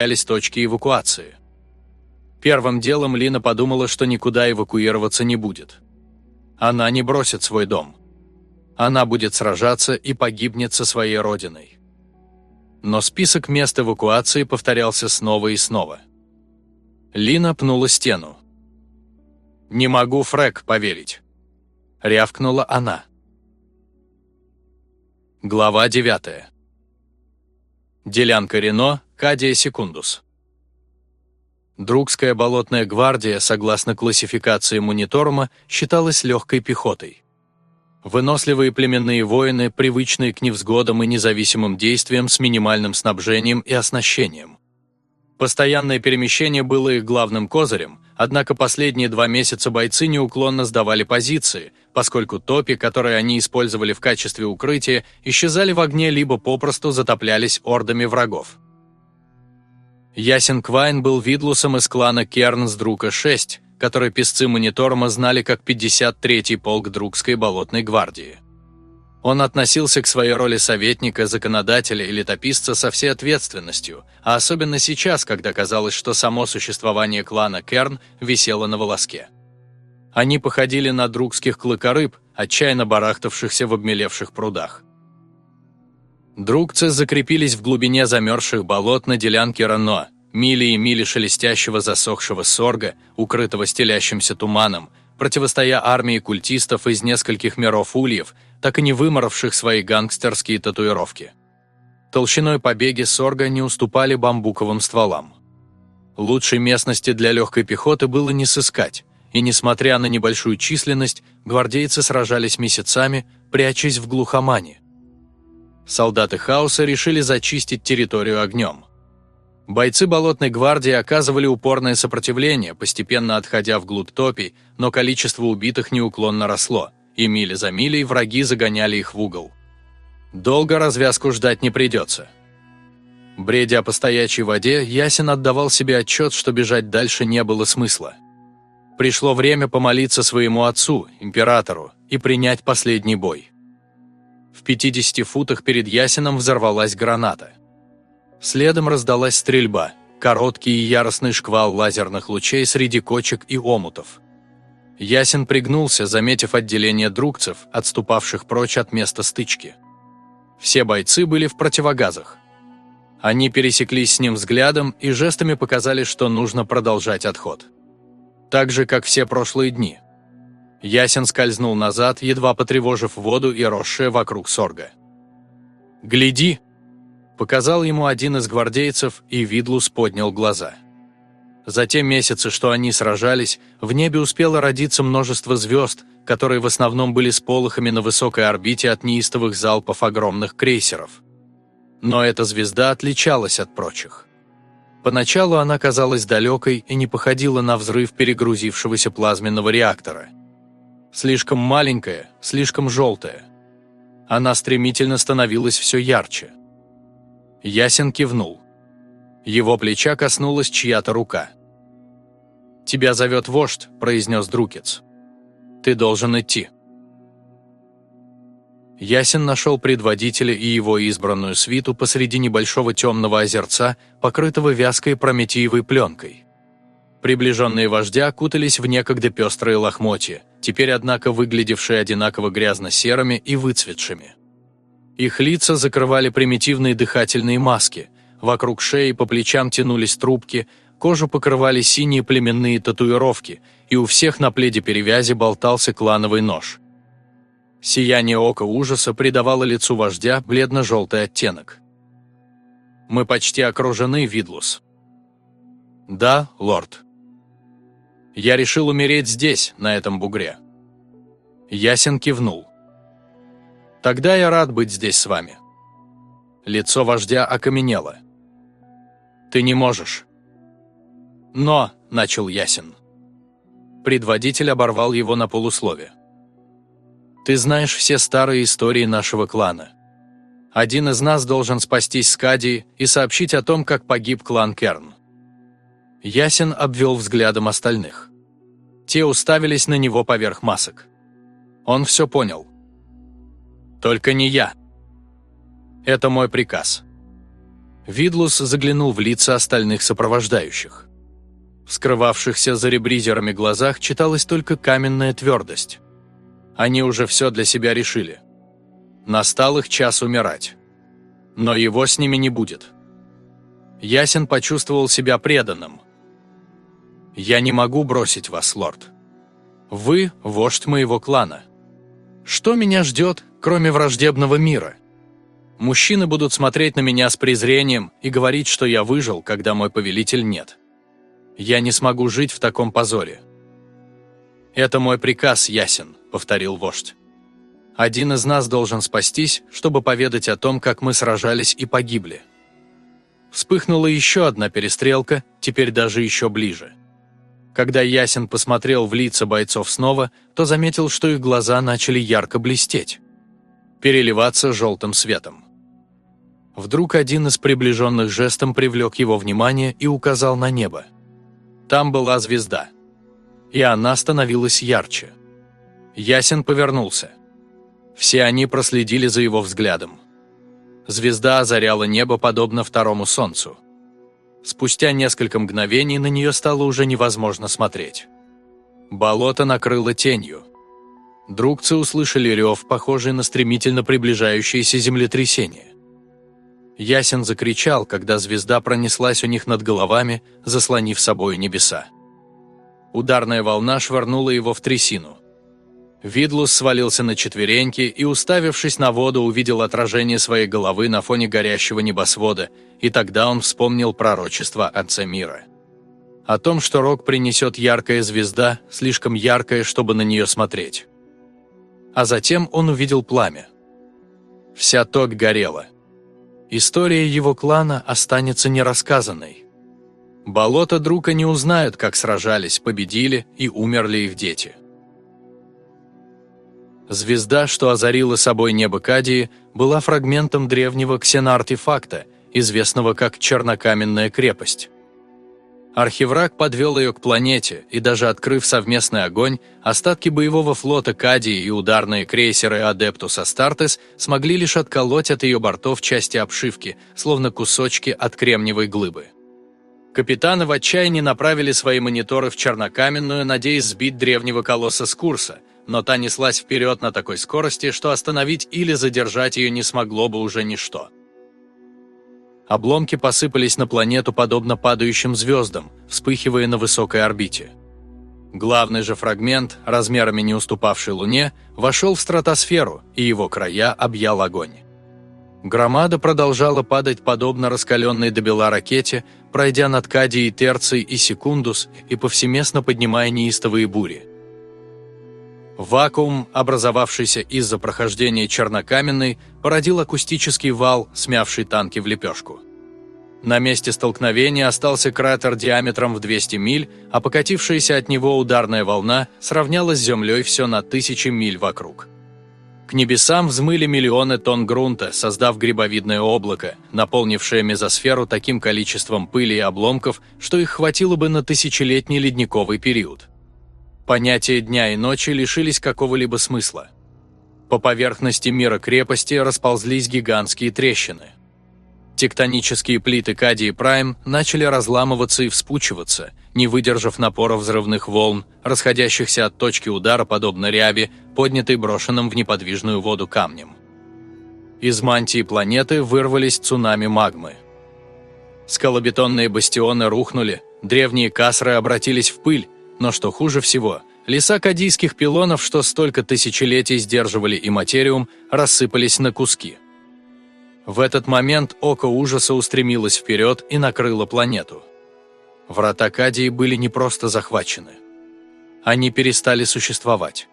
являлись точки эвакуации. Первым делом Лина подумала, что никуда эвакуироваться не будет. Она не бросит свой дом. Она будет сражаться и погибнет со своей родиной. Но список мест эвакуации повторялся снова и снова. Лина пнула стену. «Не могу, Фрэк, поверить!» – рявкнула она. Глава 9. Делянка Рено, Кадия Секундус. Другская болотная гвардия, согласно классификации Мониторума, считалась легкой пехотой. Выносливые племенные воины, привычные к невзгодам и независимым действиям с минимальным снабжением и оснащением. Постоянное перемещение было их главным козырем, однако последние два месяца бойцы неуклонно сдавали позиции, поскольку топи, которые они использовали в качестве укрытия, исчезали в огне либо попросту затоплялись ордами врагов. Ясен Квайн был видлусом из клана Кернс Друка 6, который песцы Мониторма знали как 53-й полк Другской болотной гвардии. Он относился к своей роли советника, законодателя и летописца со всей ответственностью, а особенно сейчас, когда казалось, что само существование клана Керн висело на волоске. Они походили на другских клыкорыб, отчаянно барахтавшихся в обмелевших прудах. Другцы закрепились в глубине замерзших болот на делянке Рано, мили и мили шелестящего засохшего сорга, укрытого стелящимся туманом, противостоя армии культистов из нескольких миров ульев, так и не выморавших свои гангстерские татуировки. Толщиной побеги сорга не уступали бамбуковым стволам. Лучшей местности для легкой пехоты было не сыскать, и несмотря на небольшую численность, гвардейцы сражались месяцами, прячась в глухомане – солдаты хаоса решили зачистить территорию огнем. Бойцы Болотной гвардии оказывали упорное сопротивление, постепенно отходя вглубь топий, но количество убитых неуклонно росло, и мили за милей враги загоняли их в угол. Долго развязку ждать не придется. Бредя по стоячей воде, Ясен отдавал себе отчет, что бежать дальше не было смысла. Пришло время помолиться своему отцу, императору, и принять последний бой. В 50 футах перед Ясином взорвалась граната. Следом раздалась стрельба, короткий и яростный шквал лазерных лучей среди кочек и омутов. Ясин пригнулся, заметив отделение другцев, отступавших прочь от места стычки. Все бойцы были в противогазах. Они пересеклись с ним взглядом и жестами показали, что нужно продолжать отход. Так же, как все прошлые дни – Ясен скользнул назад, едва потревожив воду и росшее вокруг сорга. «Гляди!» – показал ему один из гвардейцев, и Видлус поднял глаза. За те месяцы, что они сражались, в небе успело родиться множество звезд, которые в основном были сполохами на высокой орбите от неистовых залпов огромных крейсеров. Но эта звезда отличалась от прочих. Поначалу она казалась далекой и не походила на взрыв перегрузившегося плазменного реактора – Слишком маленькая, слишком желтая. Она стремительно становилась все ярче. Ясен кивнул. Его плеча коснулась чья-то рука. «Тебя зовет вождь», – произнес Друкец. «Ты должен идти». Ясен нашел предводителя и его избранную свиту посреди небольшого темного озерца, покрытого вязкой прометиевой пленкой. Приближенные вождя кутались в некогда пестрые лохмотья, теперь, однако, выглядевшие одинаково грязно-серыми и выцветшими. Их лица закрывали примитивные дыхательные маски, вокруг шеи по плечам тянулись трубки, кожу покрывали синие племенные татуировки, и у всех на пледе перевязи болтался клановый нож. Сияние ока ужаса придавало лицу вождя бледно-желтый оттенок. «Мы почти окружены, Видлус». «Да, лорд», я решил умереть здесь, на этом бугре». Ясен кивнул. «Тогда я рад быть здесь с вами». Лицо вождя окаменело. «Ты не можешь». «Но», — начал Ясен. Предводитель оборвал его на полуслове. «Ты знаешь все старые истории нашего клана. Один из нас должен спастись с Кадии и сообщить о том, как погиб клан Керн. Ясен обвел взглядом остальных. Те уставились на него поверх масок. Он все понял. «Только не я. Это мой приказ». Видлус заглянул в лица остальных сопровождающих. В скрывавшихся за ребризерами глазах читалась только каменная твердость. Они уже все для себя решили. Настал их час умирать. Но его с ними не будет. Ясен почувствовал себя преданным. «Я не могу бросить вас, лорд. Вы – вождь моего клана. Что меня ждет, кроме враждебного мира?» Мужчины будут смотреть на меня с презрением и говорить, что я выжил, когда мой повелитель нет. Я не смогу жить в таком позоре. «Это мой приказ, ясен», — повторил вождь. «Один из нас должен спастись, чтобы поведать о том, как мы сражались и погибли». Вспыхнула еще одна перестрелка, теперь даже еще ближе. Когда Ясен посмотрел в лица бойцов снова, то заметил, что их глаза начали ярко блестеть, переливаться желтым светом. Вдруг один из приближенных жестом привлек его внимание и указал на небо. Там была звезда. И она становилась ярче. Ясен повернулся. Все они проследили за его взглядом. Звезда озаряла небо подобно второму солнцу. Спустя несколько мгновений на нее стало уже невозможно смотреть. Болото накрыло тенью. Другцы услышали рев, похожий на стремительно приближающееся землетрясение. Ясен закричал, когда звезда пронеслась у них над головами, заслонив собой небеса. Ударная волна швырнула его в трясину. Видлус свалился на четвереньки и, уставившись на воду, увидел отражение своей головы на фоне горящего небосвода, и тогда он вспомнил пророчество Отца Мира. О том, что рок принесет яркая звезда, слишком яркая, чтобы на нее смотреть. А затем он увидел пламя. Вся топь горела – История его клана останется нерассказанной. Болото друга не узнают, как сражались, победили и умерли их дети. Звезда, что озарила собой небо Кадии, была фрагментом древнего ксеноартефакта, известного как Чернокаменная крепость. Архивраг подвел ее к планете, и даже открыв совместный огонь, остатки боевого флота Кадии и ударные крейсеры Адептус Астартес смогли лишь отколоть от ее бортов части обшивки, словно кусочки от кремниевой глыбы. Капитаны в отчаянии направили свои мониторы в Чернокаменную, надеясь сбить древнего колосса с курса, но та неслась вперед на такой скорости, что остановить или задержать ее не смогло бы уже ничто. Обломки посыпались на планету подобно падающим звездам, вспыхивая на высокой орбите. Главный же фрагмент, размерами не уступавший Луне, вошел в стратосферу, и его края объял огонь. Громада продолжала падать подобно раскаленной до бела ракете, пройдя над Кадией Терций и Секундус и повсеместно поднимая неистовые бури. Вакуум, образовавшийся из-за прохождения чернокаменной, породил акустический вал, смявший танки в лепешку. На месте столкновения остался кратер диаметром в 200 миль, а покатившаяся от него ударная волна сравняла с землей все на тысячи миль вокруг. К небесам взмыли миллионы тонн грунта, создав грибовидное облако, наполнившее мезосферу таким количеством пыли и обломков, что их хватило бы на тысячелетний ледниковый период. Понятия дня и ночи лишились какого-либо смысла. По поверхности мира крепости расползлись гигантские трещины. Тектонические плиты Кадии Прайм начали разламываться и вспучиваться, не выдержав напора взрывных волн, расходящихся от точки удара подобно ряби, поднятой брошенным в неподвижную воду камнем. Из мантии планеты вырвались цунами магмы. Скалобетонные бастионы рухнули, древние касры обратились в пыль, но что хуже всего, леса кадийских пилонов, что столько тысячелетий сдерживали и материум, рассыпались на куски. В этот момент око ужаса устремилось вперед и накрыло планету. Врата Кадии были не просто захвачены. Они перестали существовать.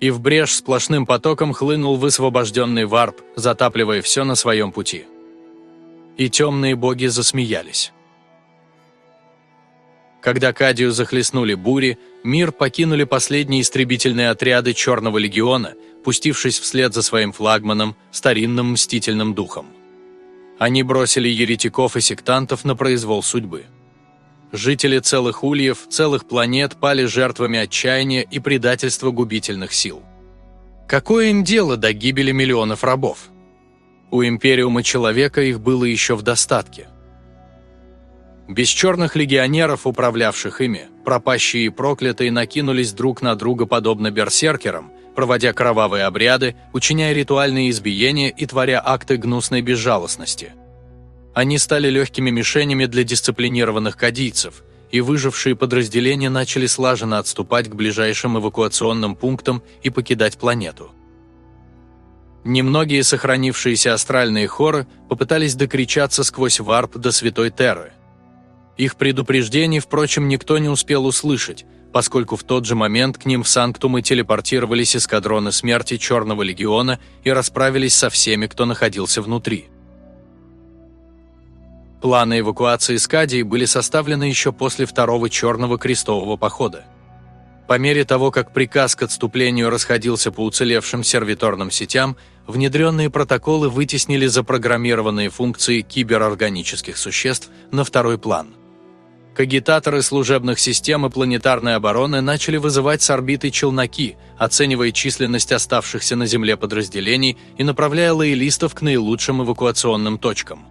И в брешь сплошным потоком хлынул высвобожденный варп, затапливая все на своем пути. И темные боги засмеялись. Когда Кадию захлестнули бури, мир покинули последние истребительные отряды Черного легиона, пустившись вслед за своим флагманом, старинным мстительным духом. Они бросили еретиков и сектантов на произвол судьбы. Жители целых ульев, целых планет пали жертвами отчаяния и предательства губительных сил. Какое им дело до гибели миллионов рабов? У Империума Человека их было еще в достатке. Без черных легионеров, управлявших ими, пропащие и проклятые накинулись друг на друга подобно берсеркерам, проводя кровавые обряды, учиняя ритуальные избиения и творя акты гнусной безжалостности. Они стали легкими мишенями для дисциплинированных кадийцев, и выжившие подразделения начали слаженно отступать к ближайшим эвакуационным пунктам и покидать планету. Немногие сохранившиеся астральные хоры попытались докричаться сквозь варп до Святой Терры. Их предупреждений, впрочем, никто не успел услышать, поскольку в тот же момент к ним в Санктумы телепортировались эскадроны смерти Черного Легиона и расправились со всеми, кто находился внутри. Планы эвакуации Скадии были составлены еще после второго Черного крестового похода. По мере того, как приказ к отступлению расходился по уцелевшим сервиторным сетям, внедренные протоколы вытеснили запрограммированные функции киберорганических существ на второй план. Кагитаторы служебных систем и планетарной обороны начали вызывать с орбиты челноки, оценивая численность оставшихся на Земле подразделений и направляя лоялистов к наилучшим эвакуационным точкам.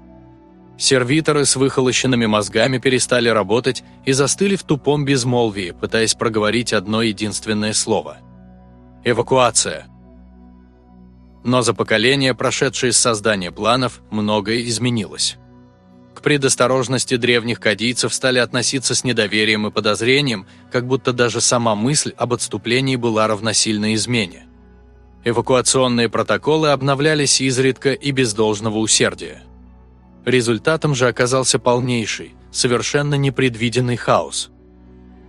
Сервиторы с выхолощенными мозгами перестали работать и застыли в тупом безмолвии, пытаясь проговорить одно единственное слово. Эвакуация. Но за поколения, прошедшие с создания планов, многое изменилось. Предосторожности древних кадийцев стали относиться с недоверием и подозрением, как будто даже сама мысль об отступлении была равносильна измене. Эвакуационные протоколы обновлялись изредка и без должного усердия. Результатом же оказался полнейший, совершенно непредвиденный хаос.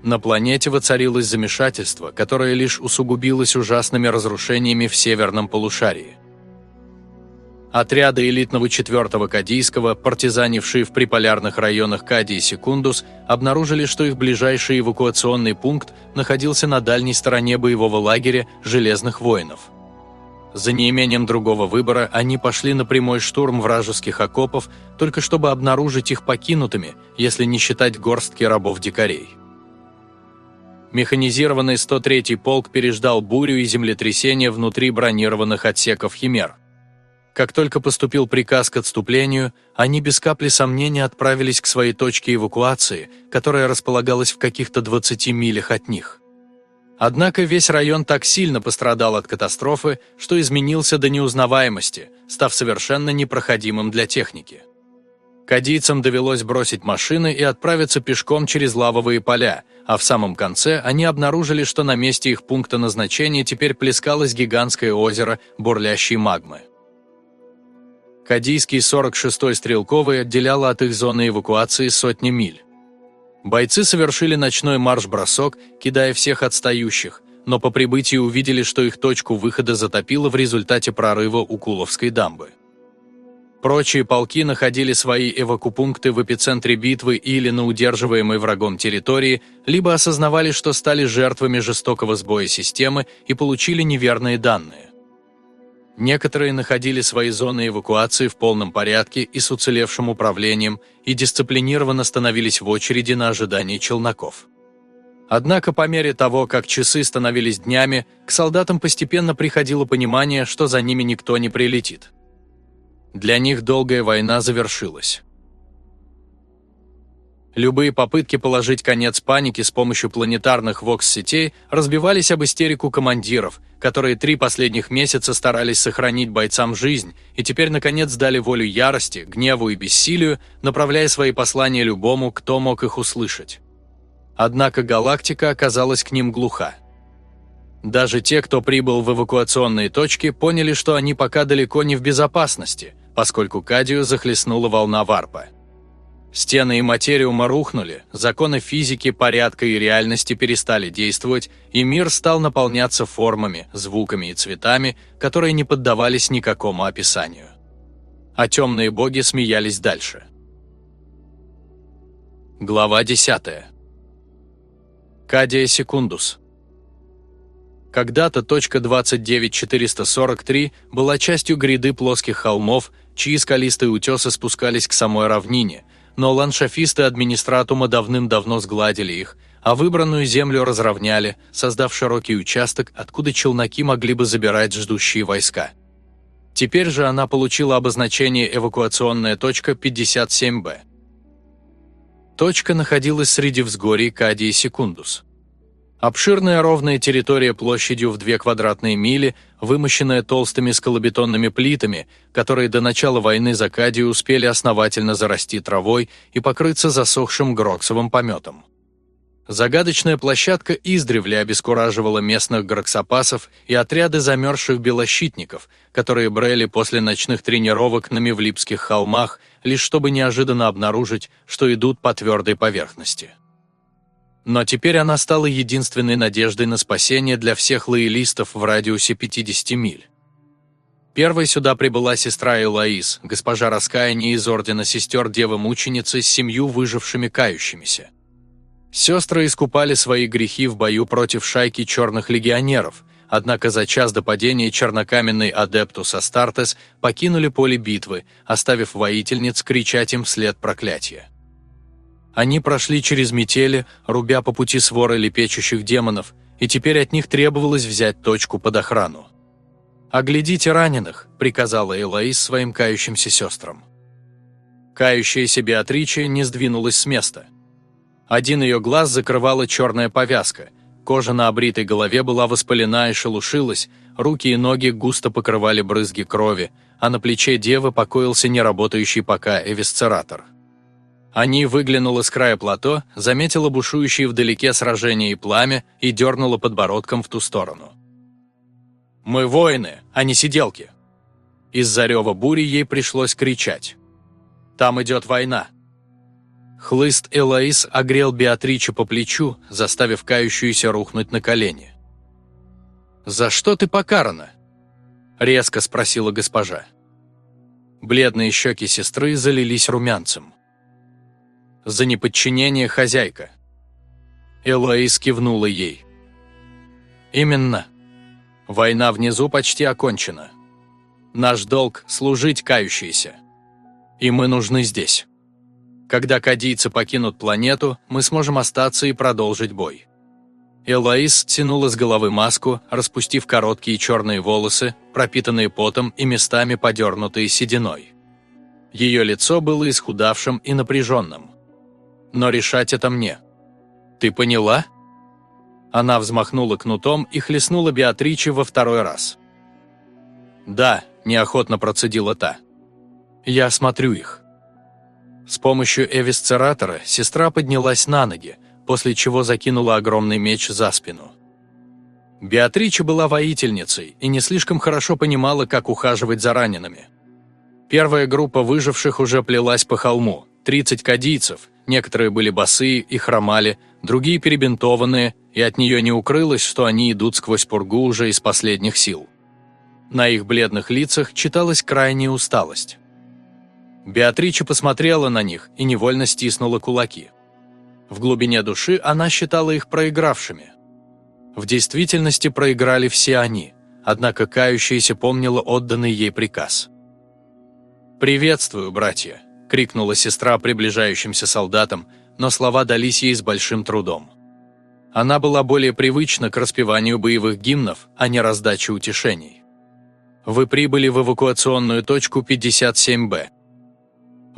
На планете воцарилось замешательство, которое лишь усугубилось ужасными разрушениями в северном полушарии – Отряды элитного 4-го Кадийского, партизанившие в приполярных районах Кадии и Секундус, обнаружили, что их ближайший эвакуационный пункт находился на дальней стороне боевого лагеря Железных воинов. За неимением другого выбора они пошли на прямой штурм вражеских окопов, только чтобы обнаружить их покинутыми, если не считать горстки рабов-дикарей. Механизированный 103-й полк переждал бурю и землетрясение внутри бронированных отсеков «Химер». Как только поступил приказ к отступлению, они без капли сомнения отправились к своей точке эвакуации, которая располагалась в каких-то 20 милях от них. Однако весь район так сильно пострадал от катастрофы, что изменился до неузнаваемости, став совершенно непроходимым для техники. Кадийцам довелось бросить машины и отправиться пешком через лавовые поля, а в самом конце они обнаружили, что на месте их пункта назначения теперь плескалось гигантское озеро бурлящей магмы. Кадийский 46-й стрелковый отделяло от их зоны эвакуации сотни миль. Бойцы совершили ночной марш-бросок, кидая всех отстающих, но по прибытии увидели, что их точку выхода затопило в результате прорыва у Куловской дамбы. Прочие полки находили свои эвакупункты в эпицентре битвы или на удерживаемой врагом территории, либо осознавали, что стали жертвами жестокого сбоя системы и получили неверные данные. Некоторые находили свои зоны эвакуации в полном порядке и с уцелевшим управлением и дисциплинированно становились в очереди на ожидание челноков. Однако по мере того, как часы становились днями, к солдатам постепенно приходило понимание, что за ними никто не прилетит. Для них долгая война завершилась. Любые попытки положить конец панике с помощью планетарных вокс-сетей разбивались об истерику командиров, которые три последних месяца старались сохранить бойцам жизнь и теперь наконец дали волю ярости, гневу и бессилию, направляя свои послания любому, кто мог их услышать. Однако галактика оказалась к ним глуха. Даже те, кто прибыл в эвакуационные точки, поняли, что они пока далеко не в безопасности, поскольку Кадию захлестнула волна варпа. Стены и материума рухнули, законы физики, порядка и реальности перестали действовать, и мир стал наполняться формами, звуками и цветами, которые не поддавались никакому описанию. А темные боги смеялись дальше. Глава 10. Кадия Секундус. Когда-то точка 29443 была частью гряды плоских холмов, чьи скалистые утесы спускались к самой равнине, но ландшафисты администратума давным-давно сгладили их, а выбранную землю разровняли, создав широкий участок, откуда челноки могли бы забирать ждущие войска. Теперь же она получила обозначение «эвакуационная точка 57Б». Точка находилась среди взгорий Кадии Секундус. Обширная ровная территория площадью в две квадратные мили, вымощенная толстыми скалобетонными плитами, которые до начала войны за Кадию успели основательно зарасти травой и покрыться засохшим гроксовым пометом. Загадочная площадка издревле обескураживала местных гроксопасов и отряды замерзших белощитников, которые брели после ночных тренировок на Мевлипских холмах, лишь чтобы неожиданно обнаружить, что идут по твердой поверхности. Но теперь она стала единственной надеждой на спасение для всех лоялистов в радиусе 50 миль. Первой сюда прибыла сестра Элоиз, госпожа раскаяния из Ордена Сестер Девы-Мученицы с семью выжившими кающимися. Сестры искупали свои грехи в бою против шайки черных легионеров, однако за час до падения чернокаменный адептус Астартес покинули поле битвы, оставив воительниц кричать им вслед проклятия. Они прошли через метели, рубя по пути своры лепечущих демонов, и теперь от них требовалось взять точку под охрану. «Оглядите раненых», – приказала Элоиз своим кающимся сестрам. Кающаяся Беатриче не сдвинулась с места – один ее глаз закрывала черная повязка, кожа на обритой голове была воспалена и шелушилась, руки и ноги густо покрывали брызги крови, а на плече девы покоился неработающий пока эвисцератор. Они выглянула с края плато, заметила бушующие вдалеке сражение и пламя и дернула подбородком в ту сторону. «Мы воины, а не сиделки!» Из-за рева бури ей пришлось кричать. «Там идет война!» Хлыст Элоиз огрел Беатричу по плечу, заставив кающуюся рухнуть на колени. «За что ты покарана?» – резко спросила госпожа. Бледные щеки сестры залились румянцем. «За неподчинение хозяйка». Элоиз кивнула ей. «Именно. Война внизу почти окончена. Наш долг – служить кающейся. И мы нужны здесь». Когда кадийцы покинут планету, мы сможем остаться и продолжить бой. Элоиз тянула с головы маску, распустив короткие черные волосы, пропитанные потом и местами подернутые сединой. Ее лицо было исхудавшим и напряженным. Но решать это мне. Ты поняла? Она взмахнула кнутом и хлестнула Беатриче во второй раз. «Да», – неохотно процедила та. «Я осмотрю их». С помощью эвисцератора сестра поднялась на ноги, после чего закинула огромный меч за спину. Беатрича была воительницей и не слишком хорошо понимала, как ухаживать за ранеными. Первая группа выживших уже плелась по холму, 30 кадийцев, некоторые были босые и хромали, другие перебинтованные, и от нее не укрылось, что они идут сквозь пургу уже из последних сил. На их бледных лицах читалась крайняя усталость. Беатрича посмотрела на них и невольно стиснула кулаки. В глубине души она считала их проигравшими. В действительности проиграли все они, однако кающаяся помнила отданный ей приказ. «Приветствую, братья!» – крикнула сестра приближающимся солдатам, но слова дались ей с большим трудом. Она была более привычна к распеванию боевых гимнов, а не раздаче утешений. «Вы прибыли в эвакуационную точку 57Б.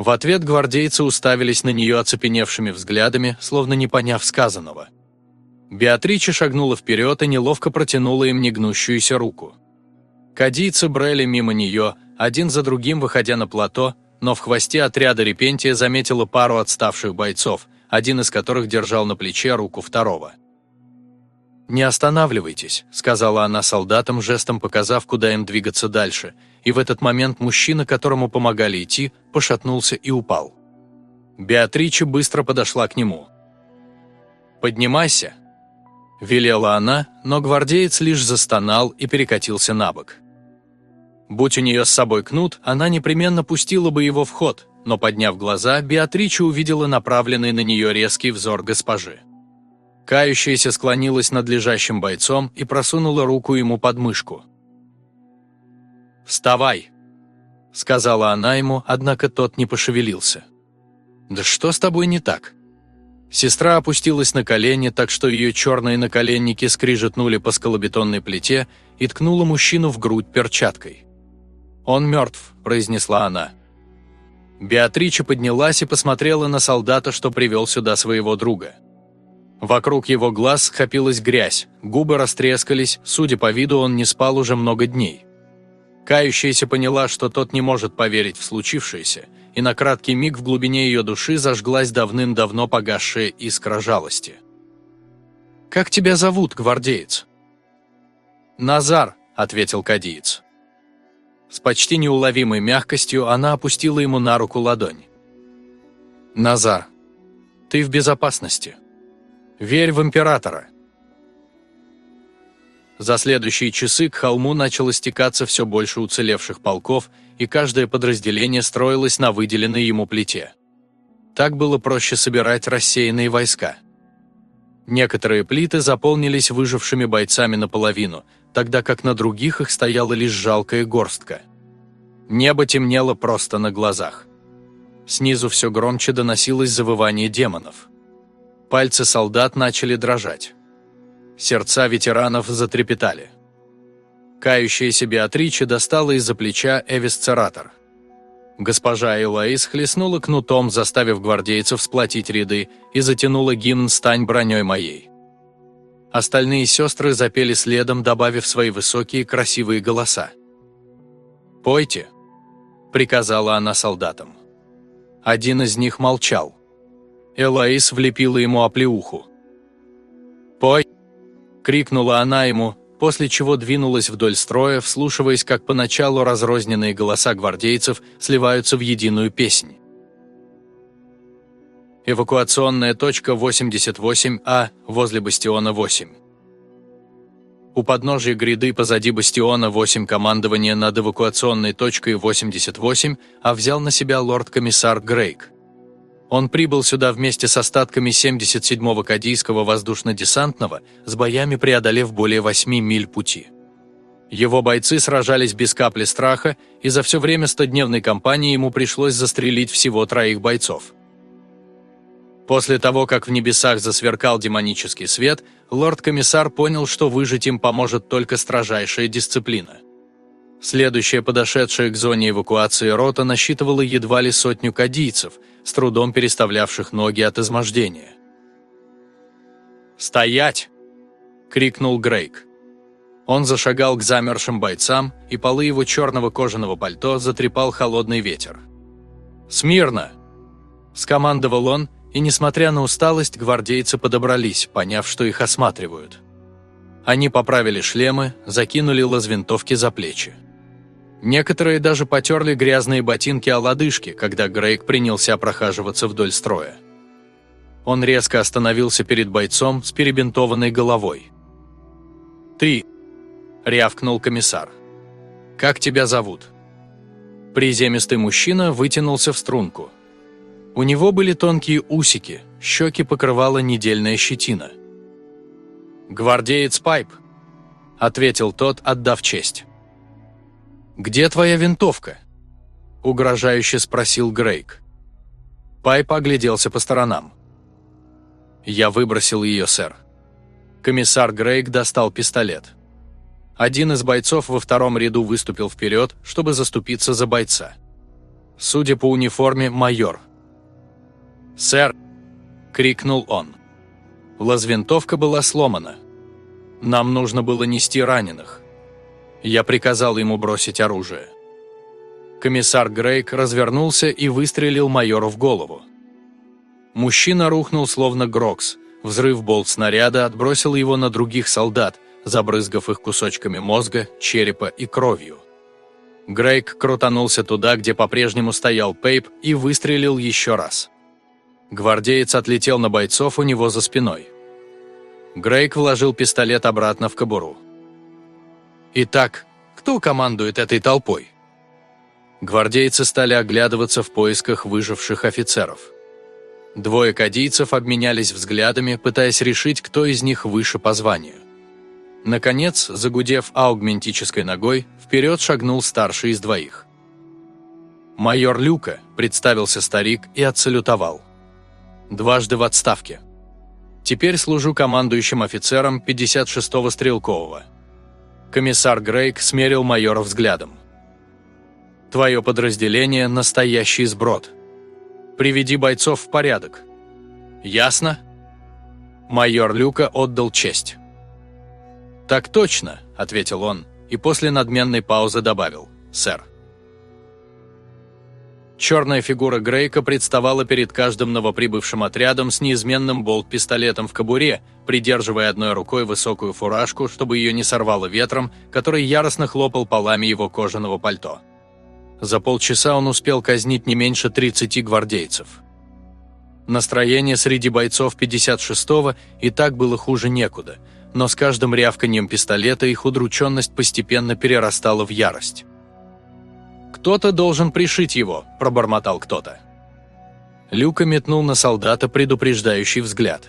В ответ гвардейцы уставились на нее оцепеневшими взглядами, словно не поняв сказанного. Беатрича шагнула вперед и неловко протянула им негнущуюся руку. Кадийцы брели мимо нее, один за другим выходя на плато, но в хвосте отряда Репентия заметила пару отставших бойцов, один из которых держал на плече руку второго. «Не останавливайтесь», – сказала она солдатам, жестом показав, куда им двигаться дальше – и в этот момент мужчина, которому помогали идти, пошатнулся и упал. Беатрича быстро подошла к нему. «Поднимайся!» – велела она, но гвардеец лишь застонал и перекатился на бок. Будь у нее с собой кнут, она непременно пустила бы его в ход, но, подняв глаза, Беатрича увидела направленный на нее резкий взор госпожи. Кающаяся склонилась над лежащим бойцом и просунула руку ему под мышку. «Вставай!» – сказала она ему, однако тот не пошевелился. «Да что с тобой не так?» Сестра опустилась на колени, так что ее черные наколенники скрижетнули по скалобетонной плите и ткнула мужчину в грудь перчаткой. «Он мертв», – произнесла она. Беатрича поднялась и посмотрела на солдата, что привел сюда своего друга. Вокруг его глаз схопилась грязь, губы растрескались, судя по виду, он не спал уже много дней. Кающаяся поняла, что тот не может поверить в случившееся, и на краткий миг в глубине ее души зажглась давным-давно погасшая искра жалости. «Как тебя зовут, гвардеец?» «Назар», — ответил кадиец. С почти неуловимой мягкостью она опустила ему на руку ладонь. «Назар, ты в безопасности. Верь в императора». За следующие часы к холму начало стекаться все больше уцелевших полков, и каждое подразделение строилось на выделенной ему плите. Так было проще собирать рассеянные войска. Некоторые плиты заполнились выжившими бойцами наполовину, тогда как на других их стояла лишь жалкая горстка. Небо темнело просто на глазах. Снизу все громче доносилось завывание демонов. Пальцы солдат начали дрожать. Сердца ветеранов затрепетали. Кающаяся Беатрича достала из-за плеча эвисцератор. Госпожа Элаис хлестнула кнутом, заставив гвардейцев сплотить ряды, и затянула гимн «Стань броней моей». Остальные сестры запели следом, добавив свои высокие красивые голоса. «Пойте», — приказала она солдатам. Один из них молчал. Элаис влепила ему оплеуху. «Пой!» – крикнула она ему, после чего двинулась вдоль строя, вслушиваясь, как поначалу разрозненные голоса гвардейцев сливаются в единую песнь. Эвакуационная точка 88А возле бастиона 8. У подножия гряды позади бастиона 8 командование над эвакуационной точкой 88, а взял на себя лорд-комиссар Грейк. Он прибыл сюда вместе с остатками 77-го Кадийского воздушно-десантного, с боями преодолев более 8 миль пути. Его бойцы сражались без капли страха, и за все время стодневной кампании ему пришлось застрелить всего троих бойцов. После того, как в небесах засверкал демонический свет, лорд-комиссар понял, что выжить им поможет только строжайшая дисциплина. Следующая подошедшая к зоне эвакуации рота насчитывала едва ли сотню кадийцев – с трудом переставлявших ноги от измождения. «Стоять!» – крикнул Грейк. Он зашагал к замершим бойцам, и полы его черного кожаного пальто затрепал холодный ветер. «Смирно!» – скомандовал он, и, несмотря на усталость, гвардейцы подобрались, поняв, что их осматривают. Они поправили шлемы, закинули лазвинтовки за плечи. Некоторые даже потерли грязные ботинки о лодыжки, когда Грейк принялся прохаживаться вдоль строя. Он резко остановился перед бойцом с перебинтованной головой. «Ты!» – рявкнул комиссар. «Как тебя зовут?» Приземистый мужчина вытянулся в струнку. У него были тонкие усики, щеки покрывала недельная щетина. «Гвардеец Пайп», – ответил тот, отдав честь. «Где твоя винтовка?» – угрожающе спросил Грейк. Пайп огляделся по сторонам. «Я выбросил ее, сэр». Комиссар Грейк достал пистолет. Один из бойцов во втором ряду выступил вперед, чтобы заступиться за бойца. Судя по униформе, майор. «Сэр!» – крикнул он. Лазвинтовка была сломана. Нам нужно было нести раненых. Я приказал ему бросить оружие. Комиссар Грейк развернулся и выстрелил майору в голову. Мужчина рухнул словно Грокс. Взрыв болт снаряда отбросил его на других солдат, забрызгав их кусочками мозга, черепа и кровью. Грейк крутанулся туда, где по-прежнему стоял Пейп, и выстрелил еще раз. Гвардеец отлетел на бойцов у него за спиной. Грейк вложил пистолет обратно в кобуру. Итак, кто командует этой толпой? Гвардейцы стали оглядываться в поисках выживших офицеров. Двое кадийцев обменялись взглядами, пытаясь решить, кто из них выше по званию. Наконец, загудев аугментической ногой, вперед шагнул старший из двоих. «Майор Люка», – представился старик и отсалютовал. «Дважды в отставке. Теперь служу командующим офицером 56-го стрелкового». Комиссар Грейк смерил майора взглядом. Твое подразделение – настоящий сброд. Приведи бойцов в порядок. Ясно?» Майор Люка отдал честь. «Так точно», – ответил он, и после надменной паузы добавил «Сэр». Черная фигура Грейка представала перед каждым новоприбывшим отрядом с неизменным болт-пистолетом в кобуре, придерживая одной рукой высокую фуражку, чтобы ее не сорвало ветром, который яростно хлопал полами его кожаного пальто. За полчаса он успел казнить не меньше 30 гвардейцев. Настроение среди бойцов 56-го и так было хуже некуда, но с каждым рявканием пистолета их удрученность постепенно перерастала в ярость. «Кто-то должен пришить его», – пробормотал кто-то. Люка метнул на солдата предупреждающий взгляд.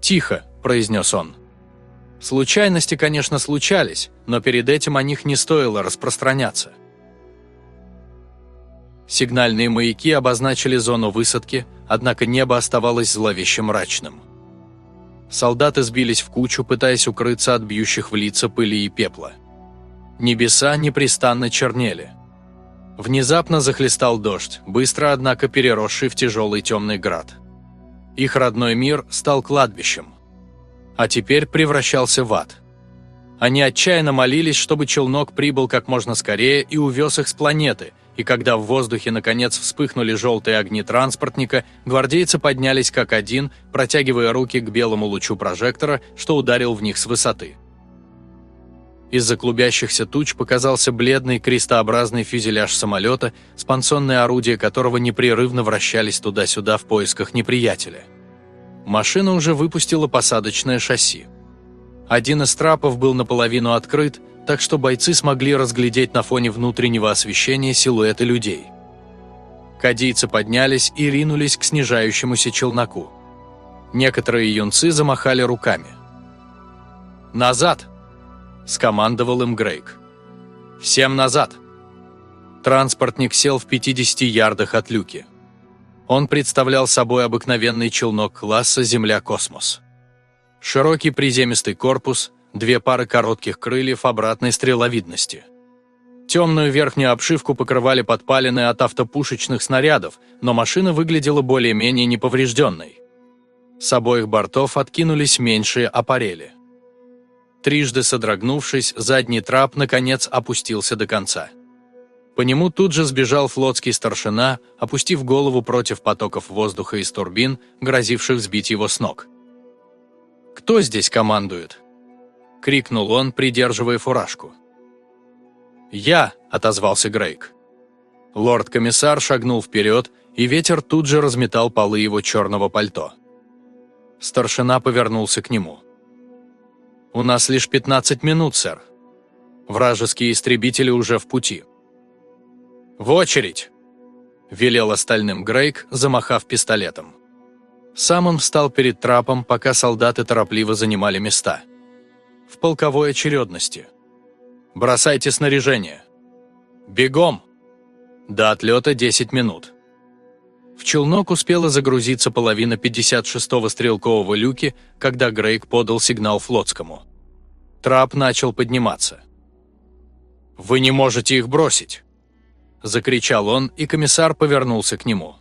«Тихо», – произнес он. Случайности, конечно, случались, но перед этим о них не стоило распространяться. Сигнальные маяки обозначили зону высадки, однако небо оставалось зловеще мрачным. Солдаты сбились в кучу, пытаясь укрыться от бьющих в лица пыли и пепла. Небеса непрестанно чернели. Внезапно захлестал дождь, быстро, однако, переросший в тяжелый темный град. Их родной мир стал кладбищем. А теперь превращался в ад. Они отчаянно молились, чтобы челнок прибыл как можно скорее и увез их с планеты, и когда в воздухе наконец вспыхнули желтые огни транспортника, гвардейцы поднялись как один, протягивая руки к белому лучу прожектора, что ударил в них с высоты. Из-за клубящихся туч показался бледный крестообразный фюзеляж самолета, спансонные орудия которого непрерывно вращались туда-сюда в поисках неприятеля. Машина уже выпустила посадочное шасси. Один из трапов был наполовину открыт, так что бойцы смогли разглядеть на фоне внутреннего освещения силуэты людей. Кадийцы поднялись и ринулись к снижающемуся челноку. Некоторые юнцы замахали руками. «Назад!» – скомандовал им Грейк. «Всем назад!» Транспортник сел в 50 ярдах от люки. Он представлял собой обыкновенный челнок класса «Земля-космос». Широкий приземистый корпус, две пары коротких крыльев обратной стреловидности. Темную верхнюю обшивку покрывали подпалины от автопушечных снарядов, но машина выглядела более-менее неповрежденной. С обоих бортов откинулись меньшие аппарели. Трижды содрогнувшись, задний трап, наконец, опустился до конца. По нему тут же сбежал флотский старшина, опустив голову против потоков воздуха из турбин, грозивших сбить его с ног. «Кто здесь командует?» – крикнул он, придерживая фуражку. «Я!» – отозвался Грейк. Лорд-комиссар шагнул вперед, и ветер тут же разметал полы его черного пальто. Старшина повернулся к нему. «У нас лишь 15 минут, сэр. Вражеские истребители уже в пути». «В очередь!» – велел остальным Грейк, замахав пистолетом. Сам он встал перед трапом, пока солдаты торопливо занимали места. В полковой очередности. «Бросайте снаряжение!» «Бегом!» До отлета 10 минут. В челнок успела загрузиться половина 56-го стрелкового люки, когда Грейк подал сигнал флотскому. Трап начал подниматься. «Вы не можете их бросить!» Закричал он, и комиссар повернулся к нему.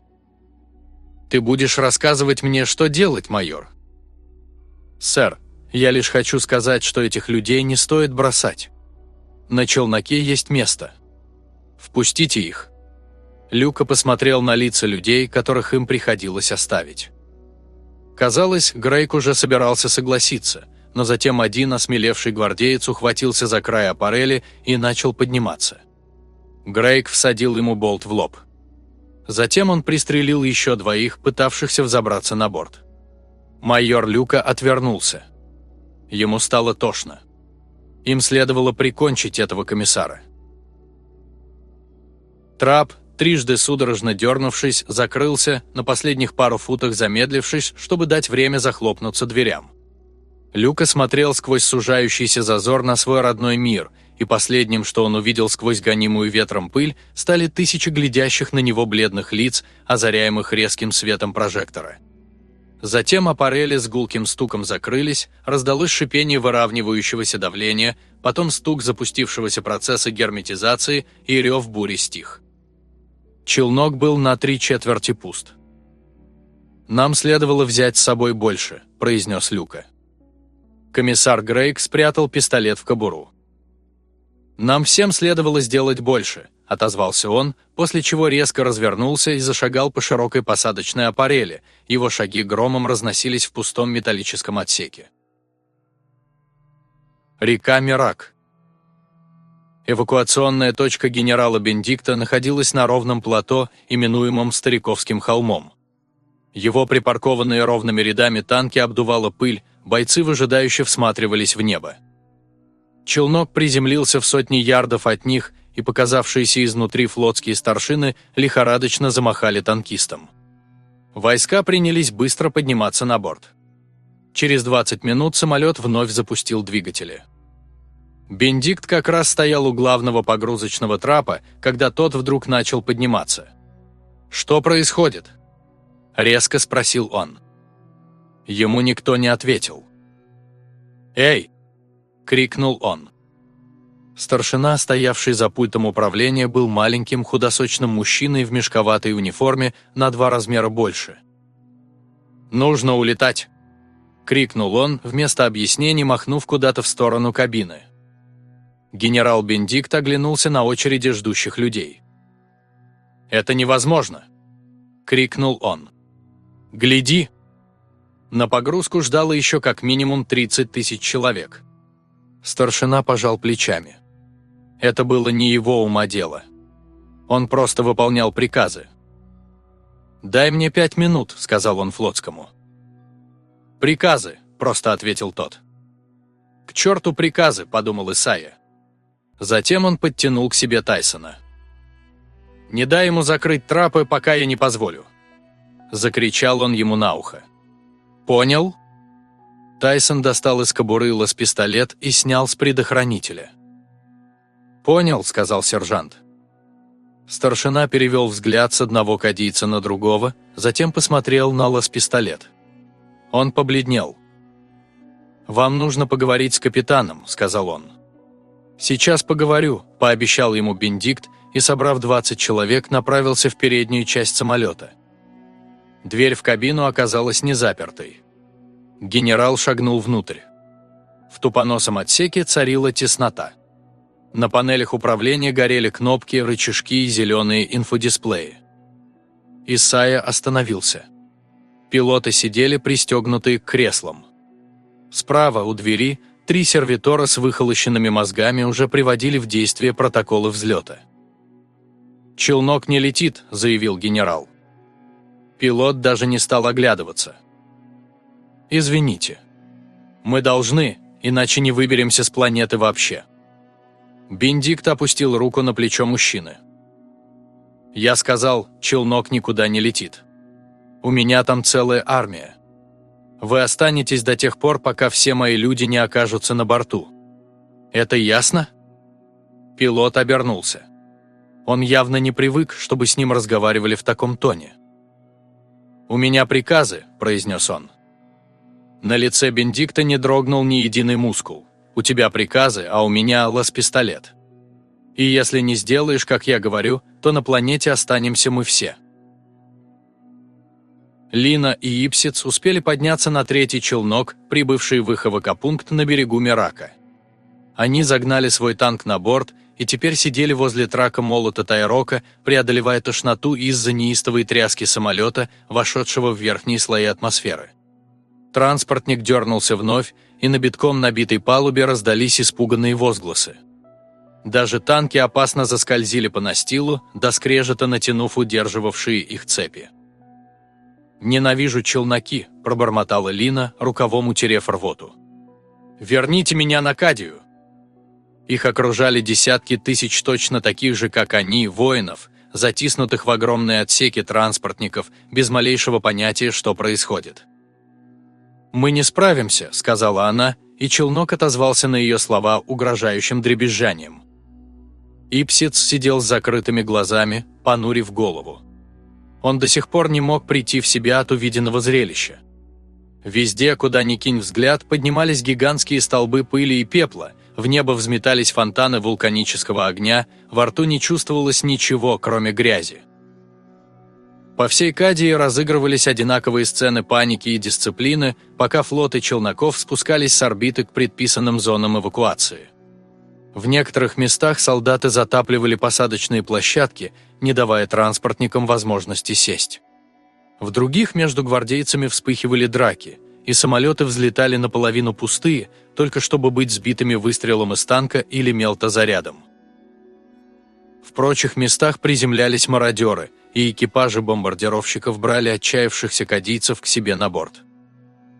«Ты будешь рассказывать мне, что делать, майор?» «Сэр, я лишь хочу сказать, что этих людей не стоит бросать. На челноке есть место. Впустите их». Люка посмотрел на лица людей, которых им приходилось оставить. Казалось, Грейк уже собирался согласиться, но затем один осмелевший гвардеец ухватился за край аппарели и начал подниматься. Грейк всадил ему болт в лоб. Затем он пристрелил еще двоих, пытавшихся взобраться на борт. Майор Люка отвернулся. Ему стало тошно. Им следовало прикончить этого комиссара. Трап, трижды судорожно дернувшись, закрылся, на последних пару футах замедлившись, чтобы дать время захлопнуться дверям. Люка смотрел сквозь сужающийся зазор на свой родной мир, и последним, что он увидел сквозь гонимую ветром пыль, стали тысячи глядящих на него бледных лиц, озаряемых резким светом прожектора. Затем аппарели с гулким стуком закрылись, раздалось шипение выравнивающегося давления, потом стук запустившегося процесса герметизации и рев бури стих. Челнок был на три четверти пуст. «Нам следовало взять с собой больше», – произнес Люка. Комиссар Грейк спрятал пистолет в кобуру. «Нам всем следовало сделать больше», – отозвался он, после чего резко развернулся и зашагал по широкой посадочной аппарели, его шаги громом разносились в пустом металлическом отсеке. Река Мирак. Эвакуационная точка генерала Бендикта находилась на ровном плато, именуемом Стариковским холмом. Его припаркованные ровными рядами танки обдувала пыль, бойцы выжидающе всматривались в небо. Челнок приземлился в сотни ярдов от них, и показавшиеся изнутри флотские старшины лихорадочно замахали танкистам. Войска принялись быстро подниматься на борт. Через 20 минут самолет вновь запустил двигатели. Бендикт как раз стоял у главного погрузочного трапа, когда тот вдруг начал подниматься. «Что происходит?» – резко спросил он. Ему никто не ответил. «Эй!» – крикнул он. Старшина, стоявший за пультом управления, был маленьким худосочным мужчиной в мешковатой униформе на два размера больше. «Нужно улетать!» – крикнул он, вместо объяснений махнув куда-то в сторону кабины. Генерал Бендикт оглянулся на очереди ждущих людей. «Это невозможно!» – крикнул он. «Гляди!» На погрузку ждало еще как минимум 30 тысяч человек. Старшина пожал плечами. Это было не его ума дело. Он просто выполнял приказы. «Дай мне пять минут», – сказал он флотскому. «Приказы», – просто ответил тот. «К черту приказы», – подумал Исайя. Затем он подтянул к себе Тайсона. «Не дай ему закрыть трапы, пока я не позволю!» Закричал он ему на ухо. «Понял?» Тайсон достал из кобуры лаз-пистолет и снял с предохранителя. «Понял», — сказал сержант. Старшина перевел взгляд с одного кадийца на другого, затем посмотрел на лаз-пистолет. Он побледнел. «Вам нужно поговорить с капитаном», — сказал он. «Сейчас поговорю», – пообещал ему Бендикт и, собрав 20 человек, направился в переднюю часть самолета. Дверь в кабину оказалась не запертой. Генерал шагнул внутрь. В тупоносом отсеке царила теснота. На панелях управления горели кнопки, рычажки и зеленые инфодисплеи. Исайя остановился. Пилоты сидели пристегнутые к креслам. Справа у двери Три сервитора с выхолощенными мозгами уже приводили в действие протоколы взлета. «Челнок не летит», – заявил генерал. Пилот даже не стал оглядываться. «Извините. Мы должны, иначе не выберемся с планеты вообще». Бендикт опустил руку на плечо мужчины. «Я сказал, челнок никуда не летит. У меня там целая армия. Вы останетесь до тех пор, пока все мои люди не окажутся на борту. Это ясно?» Пилот обернулся. Он явно не привык, чтобы с ним разговаривали в таком тоне. «У меня приказы», – произнес он. На лице Бендикта не дрогнул ни единый мускул. «У тебя приказы, а у меня лаз-пистолет. И если не сделаешь, как я говорю, то на планете останемся мы все». Лина и Ипсиц успели подняться на третий челнок, прибывший в их эвакопункт на берегу Мирака. Они загнали свой танк на борт и теперь сидели возле трака молота Тайрока, преодолевая тошноту из-за неистовой тряски самолета, вошедшего в верхние слои атмосферы. Транспортник дернулся вновь, и на битком набитой палубе раздались испуганные возгласы. Даже танки опасно заскользили по настилу, до скрежета натянув удерживавшие их цепи. «Ненавижу челноки», – пробормотала Лина, рукавом утерев рвоту. «Верните меня на Кадию!» Их окружали десятки тысяч точно таких же, как они, воинов, затиснутых в огромные отсеки транспортников, без малейшего понятия, что происходит. «Мы не справимся», – сказала она, и челнок отозвался на ее слова угрожающим дребезжанием. Ипсиц сидел с закрытыми глазами, понурив голову. Он до сих пор не мог прийти в себя от увиденного зрелища. Везде, куда ни кинь взгляд, поднимались гигантские столбы пыли и пепла, в небо взметались фонтаны вулканического огня, во рту не чувствовалось ничего, кроме грязи. По всей Кадии разыгрывались одинаковые сцены паники и дисциплины, пока флоты челноков спускались с орбиты к предписанным зонам эвакуации. В некоторых местах солдаты затапливали посадочные площадки, не давая транспортникам возможности сесть. В других между гвардейцами вспыхивали драки, и самолеты взлетали наполовину пустые, только чтобы быть сбитыми выстрелом из танка или мелтозарядом. В прочих местах приземлялись мародеры, и экипажи бомбардировщиков брали отчаявшихся кадийцев к себе на борт.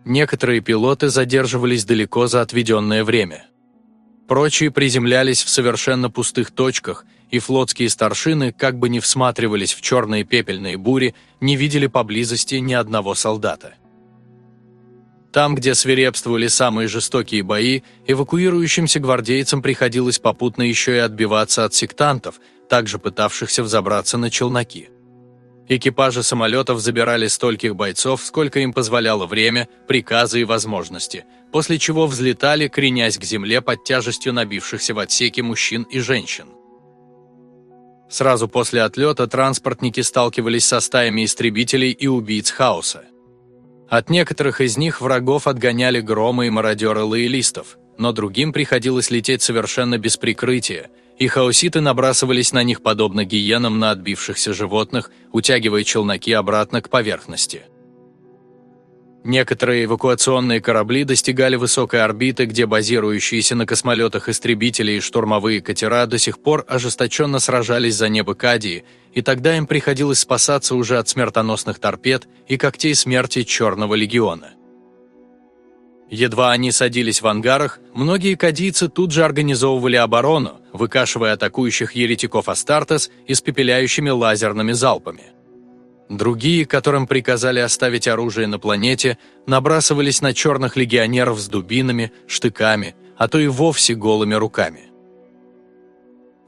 Некоторые пилоты задерживались далеко за отведенное время. Прочие приземлялись в совершенно пустых точках – и флотские старшины, как бы не всматривались в черные пепельные бури, не видели поблизости ни одного солдата. Там, где свирепствовали самые жестокие бои, эвакуирующимся гвардейцам приходилось попутно еще и отбиваться от сектантов, также пытавшихся взобраться на челноки. Экипажи самолетов забирали стольких бойцов, сколько им позволяло время, приказы и возможности, после чего взлетали, кренясь к земле под тяжестью набившихся в отсеке мужчин и женщин. Сразу после отлета транспортники сталкивались со стаями истребителей и убийц хаоса. От некоторых из них врагов отгоняли громы и мародеры лоялистов, но другим приходилось лететь совершенно без прикрытия, и хаоситы набрасывались на них подобно гиенам на отбившихся животных, утягивая челноки обратно к поверхности. Некоторые эвакуационные корабли достигали высокой орбиты, где базирующиеся на космолетах истребители и штурмовые катера до сих пор ожесточенно сражались за небо Кадии, и тогда им приходилось спасаться уже от смертоносных торпед и когтей смерти Черного легиона. Едва они садились в ангарах, многие кадийцы тут же организовывали оборону, выкашивая атакующих еретиков Астартес испепеляющими лазерными залпами – Другие, которым приказали оставить оружие на планете, набрасывались на черных легионеров с дубинами, штыками, а то и вовсе голыми руками.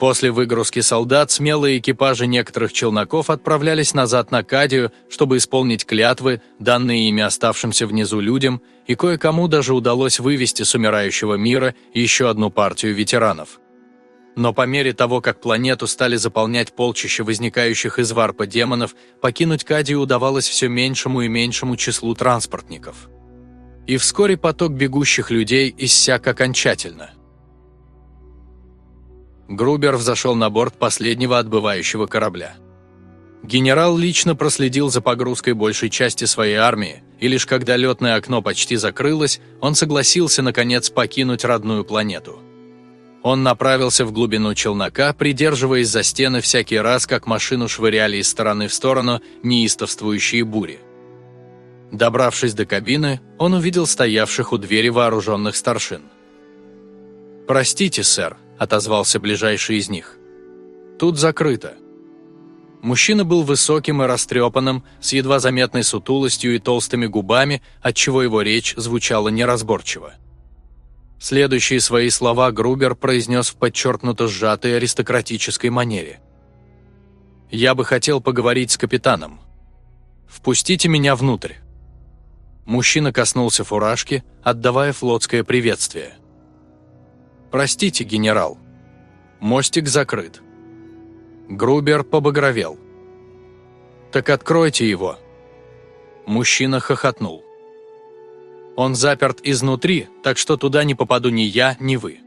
После выгрузки солдат смелые экипажи некоторых челноков отправлялись назад на Кадию, чтобы исполнить клятвы, данные ими оставшимся внизу людям, и кое-кому даже удалось вывести с умирающего мира еще одну партию ветеранов. Но по мере того, как планету стали заполнять полчища возникающих из варпа демонов, покинуть Кадию удавалось все меньшему и меньшему числу транспортников. И вскоре поток бегущих людей иссяк окончательно. Грубер взошел на борт последнего отбывающего корабля. Генерал лично проследил за погрузкой большей части своей армии, и лишь когда летное окно почти закрылось, он согласился наконец покинуть родную планету – он направился в глубину челнока, придерживаясь за стены всякий раз, как машину швыряли из стороны в сторону неистовствующие бури. Добравшись до кабины, он увидел стоявших у двери вооруженных старшин. «Простите, сэр», – отозвался ближайший из них. «Тут закрыто». Мужчина был высоким и растрепанным, с едва заметной сутулостью и толстыми губами, отчего его речь звучала неразборчиво. Следующие свои слова Грубер произнес в подчеркнуто сжатой аристократической манере. «Я бы хотел поговорить с капитаном. Впустите меня внутрь». Мужчина коснулся фуражки, отдавая флотское приветствие. «Простите, генерал. Мостик закрыт». Грубер побагровел. «Так откройте его». Мужчина хохотнул. Он заперт изнутри, так что туда не попаду ни я, ни вы.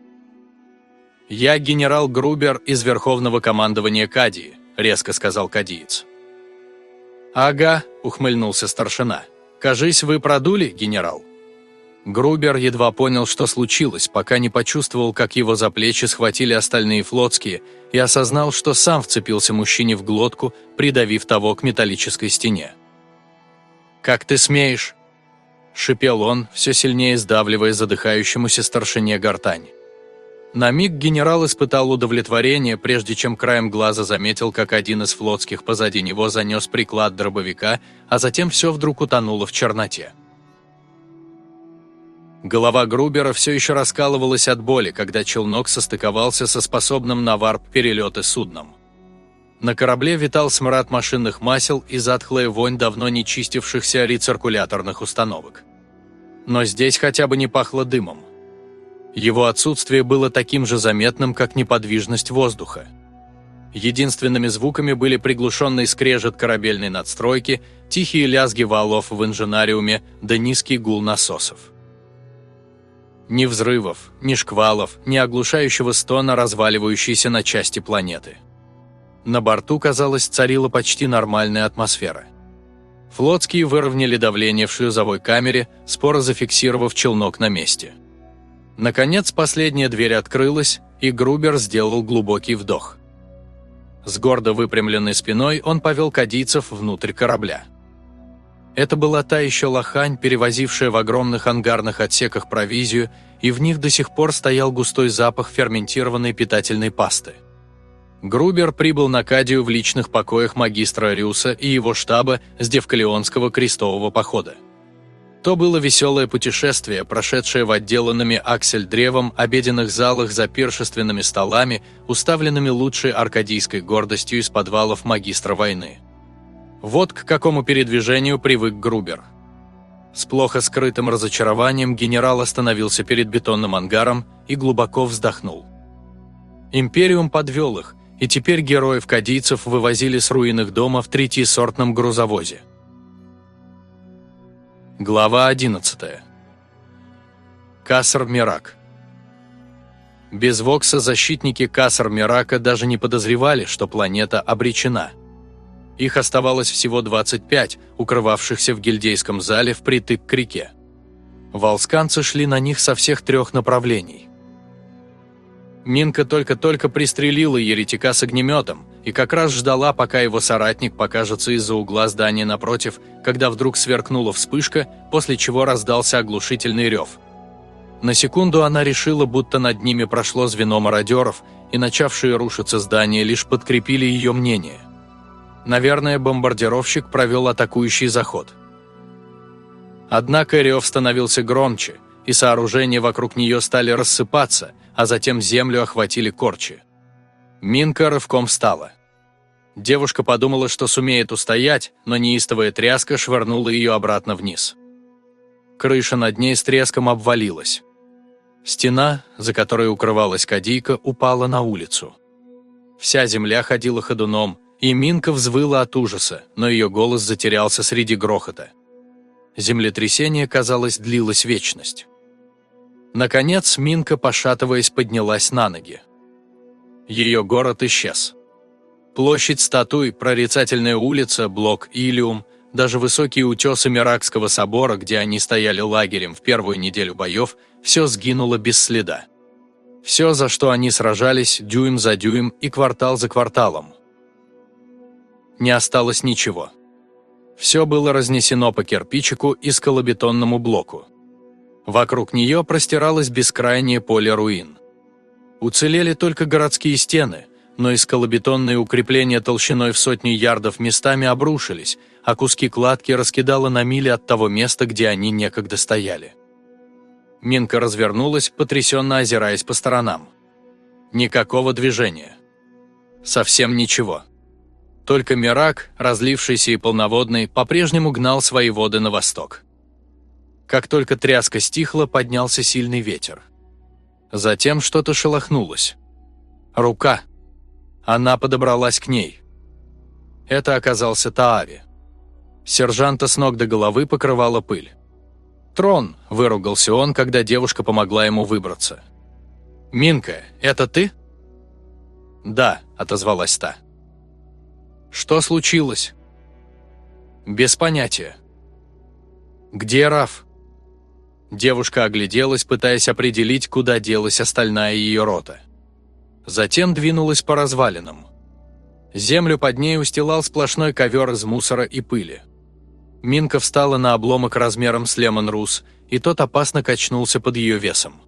«Я генерал Грубер из Верховного командования Кадии», – резко сказал кадиец. «Ага», – ухмыльнулся старшина. «Кажись, вы продули, генерал?» Грубер едва понял, что случилось, пока не почувствовал, как его за плечи схватили остальные флотские, и осознал, что сам вцепился мужчине в глотку, придавив того к металлической стене. «Как ты смеешь?» – шипел он, все сильнее сдавливая задыхающемуся старшине гортань. На миг генерал испытал удовлетворение, прежде чем краем глаза заметил, как один из флотских позади него занес приклад дробовика, а затем все вдруг утонуло в черноте. Голова Грубера все еще раскалывалась от боли, когда челнок состыковался со способным на варп перелеты судном. На корабле витал смрад машинных масел и затхлая вонь давно не чистившихся рециркуляторных установок. Но здесь хотя бы не пахло дымом. Его отсутствие было таким же заметным, как неподвижность воздуха. Единственными звуками были приглушенный скрежет корабельной надстройки, тихие лязги валов в инженариуме да низкий гул насосов. Ни взрывов, ни шквалов, ни оглушающего стона разваливающейся на части планеты. На борту, казалось, царила почти нормальная атмосфера. Флотские выровняли давление в шлюзовой камере, споро зафиксировав челнок на месте. Наконец, последняя дверь открылась, и Грубер сделал глубокий вдох. С гордо выпрямленной спиной он повел кадийцев внутрь корабля. Это была та еще лохань, перевозившая в огромных ангарных отсеках провизию, и в них до сих пор стоял густой запах ферментированной питательной пасты. Грубер прибыл на Кадию в личных покоях магистра Рюса и его штаба с Девкалионского крестового похода. То было веселое путешествие, прошедшее в отделанными аксель-древом обеденных залах за пиршественными столами, уставленными лучшей аркадийской гордостью из подвалов магистра войны. Вот к какому передвижению привык Грубер. С плохо скрытым разочарованием генерал остановился перед бетонным ангаром и глубоко вздохнул. Империум подвел их, и теперь героев-кадийцев вывозили с руин их дома в третьесортном грузовозе. Глава 11. Касар Мирак. Без Вокса защитники Касар Мирака даже не подозревали, что планета обречена. Их оставалось всего 25, укрывавшихся в гильдейском зале впритык к реке. Волсканцы шли на них со всех трех направлений. Минка только-только пристрелила еретика с огнеметом, и как раз ждала, пока его соратник покажется из-за угла здания напротив, когда вдруг сверкнула вспышка, после чего раздался оглушительный рев. На секунду она решила, будто над ними прошло звено мародеров, и начавшие рушиться здания лишь подкрепили ее мнение. Наверное, бомбардировщик провел атакующий заход. Однако рев становился громче, и сооружения вокруг нее стали рассыпаться, а затем землю охватили корчи. Минка рывком встала. Девушка подумала, что сумеет устоять, но неистовая тряска швырнула ее обратно вниз. Крыша над ней с треском обвалилась. Стена, за которой укрывалась кадийка, упала на улицу. Вся земля ходила ходуном, и Минка взвыла от ужаса, но ее голос затерялся среди грохота. Землетрясение, казалось, длилось вечность. Наконец Минка, пошатываясь, поднялась на ноги. Ее город исчез. Площадь статуй, прорицательная улица, блок Илиум, даже высокие утесы Миракского собора, где они стояли лагерем в первую неделю боев, все сгинуло без следа. Все, за что они сражались, дюйм за дюйм и квартал за кварталом. Не осталось ничего. Все было разнесено по кирпичику и скалобетонному блоку. Вокруг нее простиралось бескрайнее поле руин. Уцелели только городские стены, но и скалобетонные укрепления толщиной в сотни ярдов местами обрушились, а куски кладки раскидало на мили от того места, где они некогда стояли. Минка развернулась, потрясенно озираясь по сторонам. Никакого движения. Совсем ничего. Только Мирак, разлившийся и полноводный, по-прежнему гнал свои воды на восток. Как только тряска стихла, поднялся сильный ветер. Затем что-то шелохнулось. Рука. Она подобралась к ней. Это оказался Таави. Сержанта с ног до головы покрывала пыль. «Трон!» – выругался он, когда девушка помогла ему выбраться. «Минка, это ты?» «Да», – отозвалась та. «Что случилось?» «Без понятия». «Где Раф?» Девушка огляделась, пытаясь определить, куда делась остальная ее рота. Затем двинулась по развалинам. Землю под ней устилал сплошной ковер из мусора и пыли. Минка встала на обломок размером с Лемон Рус, и тот опасно качнулся под ее весом.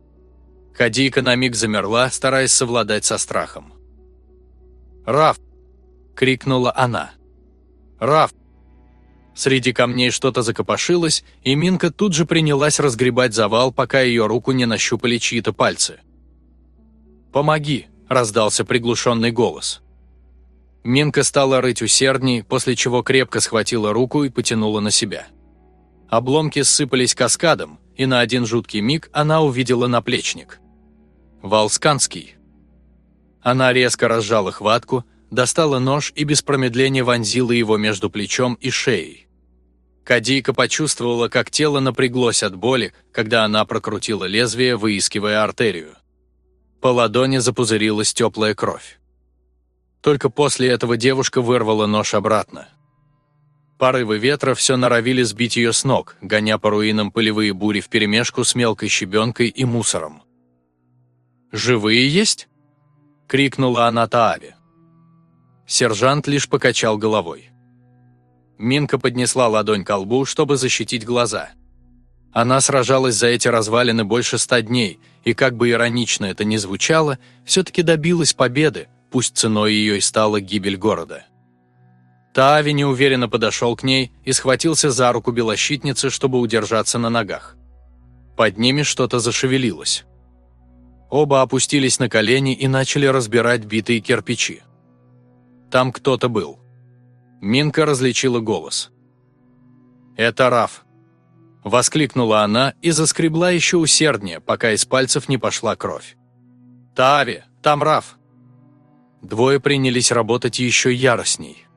Кадийка на миг замерла, стараясь совладать со страхом. «Раф!» – крикнула она. «Раф!» Среди камней что-то закопошилось, и Минка тут же принялась разгребать завал, пока ее руку не нащупали чьи-то пальцы. «Помоги!» – раздался приглушенный голос. Минка стала рыть усердней, после чего крепко схватила руку и потянула на себя. Обломки ссыпались каскадом, и на один жуткий миг она увидела наплечник. Волсканский. Она резко разжала хватку, достала нож и без промедления вонзила его между плечом и шеей. Кадийка почувствовала, как тело напряглось от боли, когда она прокрутила лезвие, выискивая артерию. По ладони запузырилась теплая кровь. Только после этого девушка вырвала нож обратно. Порывы ветра все норовили сбить ее с ног, гоня по руинам пылевые бури вперемешку с мелкой щебенкой и мусором. «Живые есть?» — крикнула она Тааве. Сержант лишь покачал головой. Минка поднесла ладонь к лбу, чтобы защитить глаза. Она сражалась за эти развалины больше ста дней, и как бы иронично это ни звучало, все-таки добилась победы, пусть ценой ее и стала гибель города. Таави неуверенно подошел к ней и схватился за руку белощитницы, чтобы удержаться на ногах. Под ними что-то зашевелилось. Оба опустились на колени и начали разбирать битые кирпичи. Там кто-то был. Минка различила голос. «Это Раф!» Воскликнула она и заскребла еще усерднее, пока из пальцев не пошла кровь. «Тави, там Раф!» Двое принялись работать еще яростней.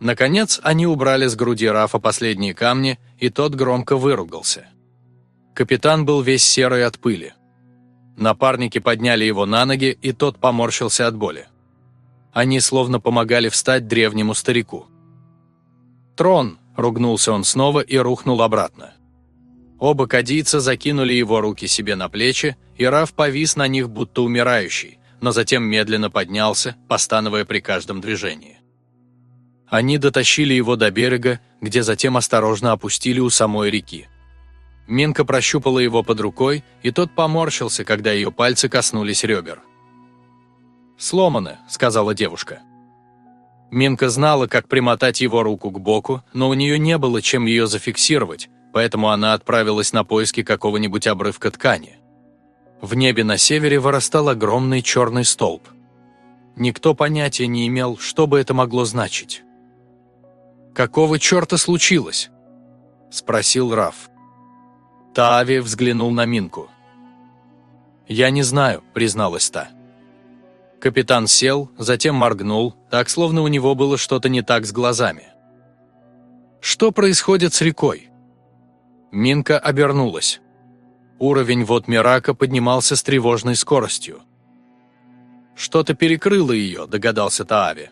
Наконец, они убрали с груди Рафа последние камни, и тот громко выругался. Капитан был весь серый от пыли. Напарники подняли его на ноги, и тот поморщился от боли. Они словно помогали встать древнему старику. «Трон!» – ругнулся он снова и рухнул обратно. Оба кадийца закинули его руки себе на плечи, и Раф повис на них, будто умирающий, но затем медленно поднялся, постановая при каждом движении. Они дотащили его до берега, где затем осторожно опустили у самой реки. Минка прощупала его под рукой, и тот поморщился, когда ее пальцы коснулись ребер. «Сломано», — сказала девушка. Минка знала, как примотать его руку к боку, но у нее не было чем ее зафиксировать, поэтому она отправилась на поиски какого-нибудь обрывка ткани. В небе на севере вырастал огромный черный столб. Никто понятия не имел, что бы это могло значить. «Какого черта случилось?» – спросил Раф. Тави взглянул на Минку. «Я не знаю», – призналась та. Капитан сел, затем моргнул, так словно у него было что-то не так с глазами. «Что происходит с рекой?» Минка обернулась. Уровень вод Мирака поднимался с тревожной скоростью. «Что-то перекрыло ее», – догадался Таави.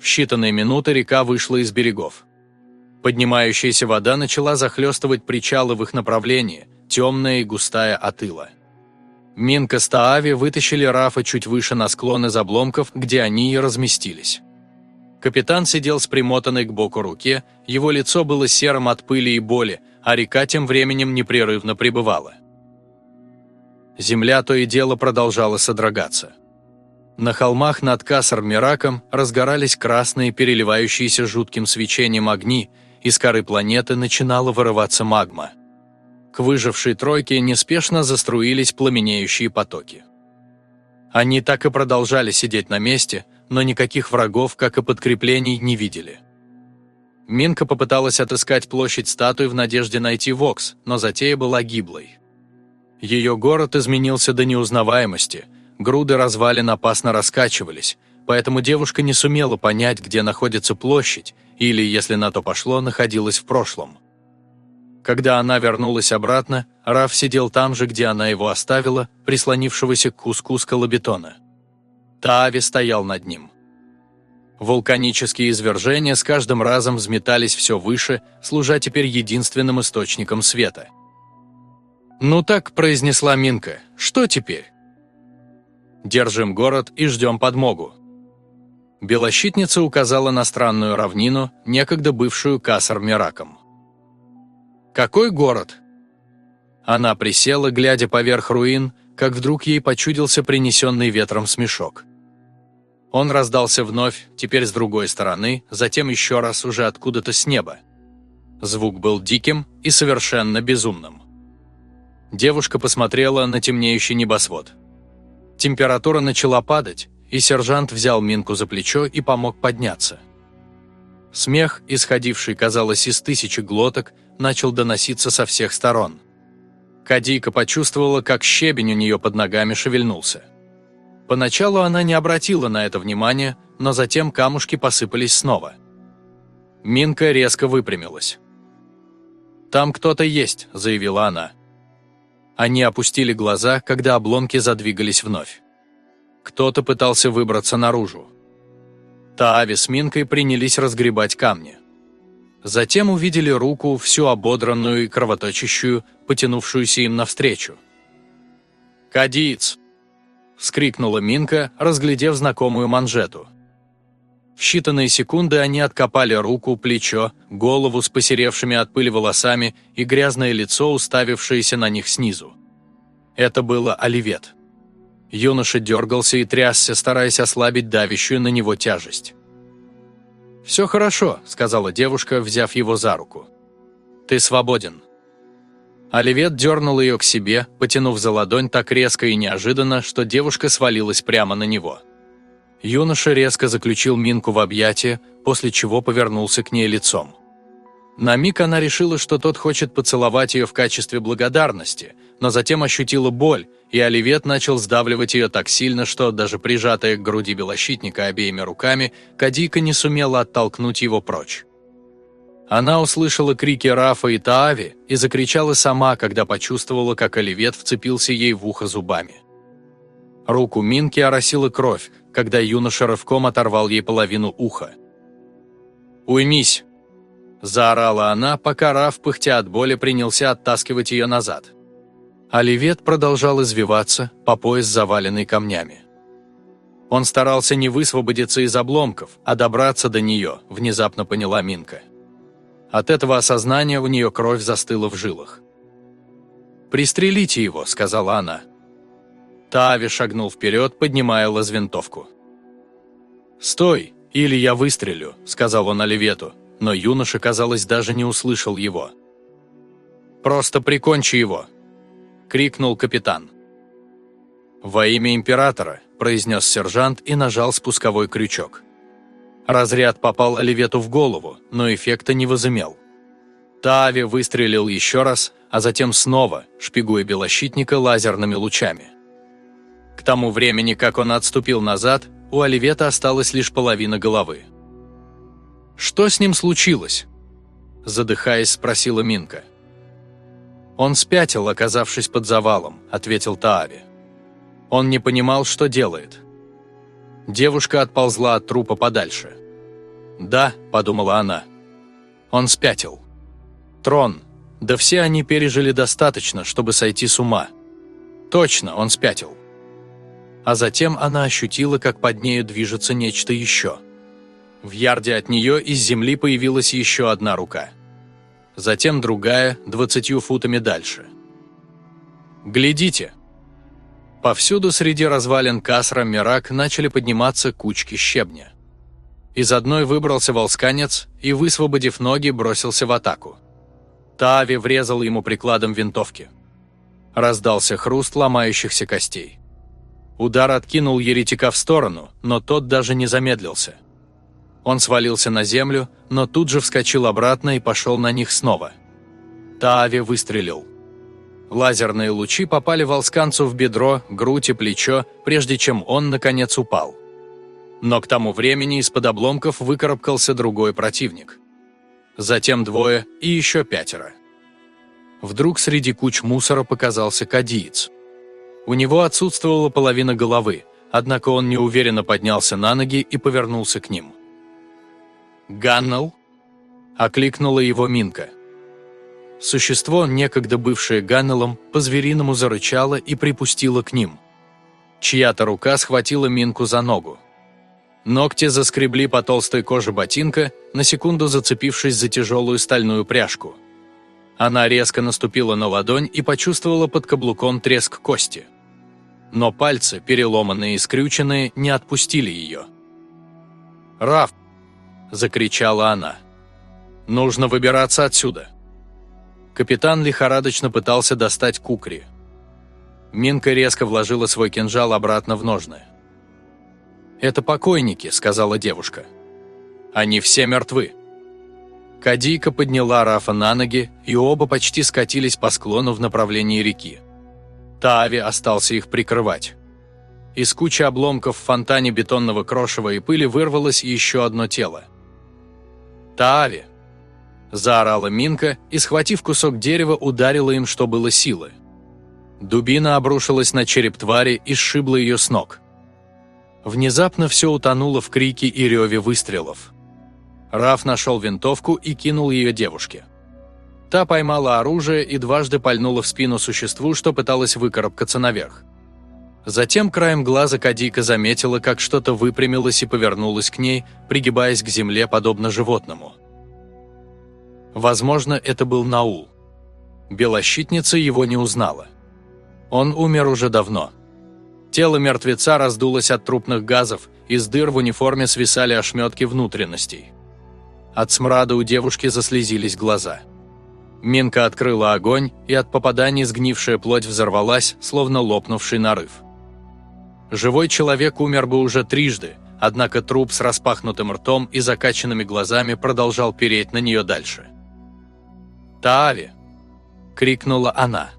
В считанные минуты река вышла из берегов. Поднимающаяся вода начала захлестывать причалы в их направлении, темная и густая от ила. Минка с Таави вытащили Рафа чуть выше на склон из обломков, где они и разместились. Капитан сидел с примотанной к боку руке, его лицо было серым от пыли и боли, а река тем временем непрерывно пребывала. Земля то и дело продолжала содрогаться. На холмах над Кассар-Мираком разгорались красные, переливающиеся жутким свечением огни, из коры планеты начинала вырываться магма – к выжившей тройке неспешно заструились пламенеющие потоки. Они так и продолжали сидеть на месте, но никаких врагов, как и подкреплений, не видели. Минка попыталась отыскать площадь статуи в надежде найти Вокс, но затея была гиблой. Ее город изменился до неузнаваемости, груды развалин опасно раскачивались, поэтому девушка не сумела понять, где находится площадь, или, если на то пошло, находилась в прошлом. Когда она вернулась обратно, Раф сидел там же, где она его оставила, прислонившегося к куску скалобетона. Таави стоял над ним. Вулканические извержения с каждым разом взметались все выше, служа теперь единственным источником света. «Ну так», – произнесла Минка, – «что теперь?» «Держим город и ждем подмогу». Белощитница указала на странную равнину, некогда бывшую Кассар-Мираком. Какой город?» Она присела, глядя поверх руин, как вдруг ей почудился принесенный ветром смешок. Он раздался вновь, теперь с другой стороны, затем еще раз уже откуда-то с неба. Звук был диким и совершенно безумным. Девушка посмотрела на темнеющий небосвод. Температура начала падать, и сержант взял Минку за плечо и помог подняться. Смех, исходивший, казалось, из тысячи глоток, начал доноситься со всех сторон. Кадийка почувствовала, как щебень у нее под ногами шевельнулся. Поначалу она не обратила на это внимания, но затем камушки посыпались снова. Минка резко выпрямилась. «Там кто-то есть», – заявила она. Они опустили глаза, когда обломки задвигались вновь. Кто-то пытался выбраться наружу. Таави с Минкой принялись разгребать камни. Затем увидели руку, всю ободранную и кровоточащую, потянувшуюся им навстречу. «Кадиец!» – вскрикнула Минка, разглядев знакомую манжету. В считанные секунды они откопали руку, плечо, голову с посеревшими от пыли волосами и грязное лицо, уставившееся на них снизу. Это было Оливет. Юноша дергался и трясся, стараясь ослабить давящую на него тяжесть. «Все хорошо», – сказала девушка, взяв его за руку. «Ты свободен». Оливет дернул ее к себе, потянув за ладонь так резко и неожиданно, что девушка свалилась прямо на него. Юноша резко заключил Минку в объятия, после чего повернулся к ней лицом. На миг она решила, что тот хочет поцеловать ее в качестве благодарности, но затем ощутила боль, и Оливет начал сдавливать ее так сильно, что, даже прижатая к груди белощитника обеими руками, Кадика не сумела оттолкнуть его прочь. Она услышала крики Рафа и Таави и закричала сама, когда почувствовала, как Оливет вцепился ей в ухо зубами. Руку Минки оросила кровь, когда юноша рывком оторвал ей половину уха. «Уймись!» – заорала она, пока Раф, пыхтя от боли, принялся оттаскивать ее назад. Оливет продолжал извиваться, по пояс заваленный камнями. Он старался не высвободиться из обломков, а добраться до нее, внезапно поняла Минка. От этого осознания у нее кровь застыла в жилах. «Пристрелите его», – сказала она. Тави шагнул вперед, поднимая лазвинтовку. «Стой, или я выстрелю», — сказал он Оливету, но юноша, казалось, даже не услышал его. «Просто прикончи его!» — крикнул капитан. «Во имя императора», — произнес сержант и нажал спусковой крючок. Разряд попал Оливету в голову, но эффекта не возымел. Тави выстрелил еще раз, а затем снова, шпигуя белощитника лазерными лучами. К тому времени, как он отступил назад, у Оливета осталась лишь половина головы. «Что с ним случилось?» Задыхаясь, спросила Минка. «Он спятил, оказавшись под завалом», — ответил Таави. Он не понимал, что делает. Девушка отползла от трупа подальше. «Да», — подумала она. «Он спятил. Трон. Да все они пережили достаточно, чтобы сойти с ума. Точно, он спятил а затем она ощутила, как под нею движется нечто еще. В ярде от нее из земли появилась еще одна рука. Затем другая, двадцатью футами дальше. «Глядите!» Повсюду среди развалин Касра Мирак начали подниматься кучки щебня. Из одной выбрался волсканец и, высвободив ноги, бросился в атаку. Тави врезал ему прикладом винтовки. Раздался хруст ломающихся костей. Удар откинул еретика в сторону, но тот даже не замедлился. Он свалился на землю, но тут же вскочил обратно и пошел на них снова. Таави выстрелил. Лазерные лучи попали волсканцу в бедро, грудь и плечо, прежде чем он, наконец, упал. Но к тому времени из-под обломков выкарабкался другой противник. Затем двое и еще пятеро. Вдруг среди куч мусора показался кадиец. У него отсутствовала половина головы, однако он неуверенно поднялся на ноги и повернулся к ним. «Ганнел?» – окликнула его Минка. Существо, некогда бывшее Ганнелом, по-звериному зарычало и припустило к ним. Чья-то рука схватила Минку за ногу. Ногти заскребли по толстой коже ботинка, на секунду зацепившись за тяжелую стальную пряжку. Она резко наступила на ладонь и почувствовала под каблуком треск кости но пальцы, переломанные и скрюченные, не отпустили ее. «Раф!» – закричала она. «Нужно выбираться отсюда!» Капитан лихорадочно пытался достать кукри. Минка резко вложила свой кинжал обратно в ножны. «Это покойники», – сказала девушка. «Они все мертвы». Кадийка подняла Рафа на ноги, и оба почти скатились по склону в направлении реки. Таави остался их прикрывать. Из кучи обломков в фонтане бетонного крошева и пыли вырвалось еще одно тело. «Таави!» – заорала Минка и, схватив кусок дерева, ударила им, что было силы. Дубина обрушилась на череп твари и сшибла ее с ног. Внезапно все утонуло в крике и реве выстрелов. Раф нашел винтовку и кинул ее девушке. Та поймала оружие и дважды пальнула в спину существу, что пыталось выкарабкаться наверх. Затем краем глаза Кадика заметила, как что-то выпрямилось и повернулось к ней, пригибаясь к земле, подобно животному. Возможно, это был Наул. Белощитница его не узнала. Он умер уже давно. Тело мертвеца раздулось от трупных газов, из дыр в униформе свисали ошметки внутренностей. От смрада у девушки заслезились глаза. Минка открыла огонь, и от попаданий сгнившая плоть взорвалась, словно лопнувший нарыв. Живой человек умер бы уже трижды, однако труп с распахнутым ртом и закачанными глазами продолжал переть на нее дальше. «Таави!» – крикнула она.